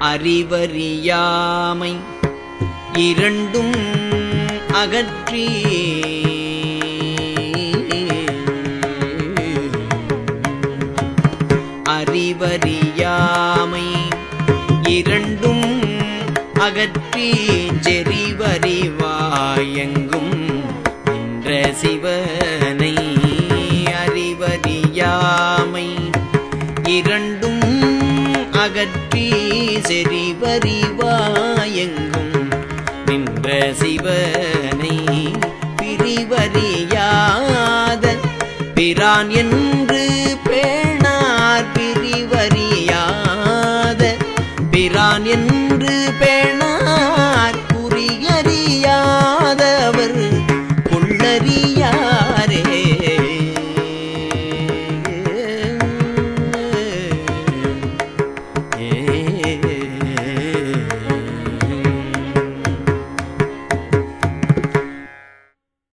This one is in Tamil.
அறிவறியாமை இரண்டும் அகற்றி. அறிவறியாமை இரண்டும் அகற்றி. ஜெறிவறிவாயெங்கும் நின்ற சிவனை அறிவறியாமை இரண்டும் அகற்றி செறிவறிவாயெங்கும் நின்ற சிவனை பிரிவறியாத பிரான் என்று பேணார் பிரிவறியாத பிரான் என்று பேணார் குறியறியாதவர் கொள்ளறியாரே.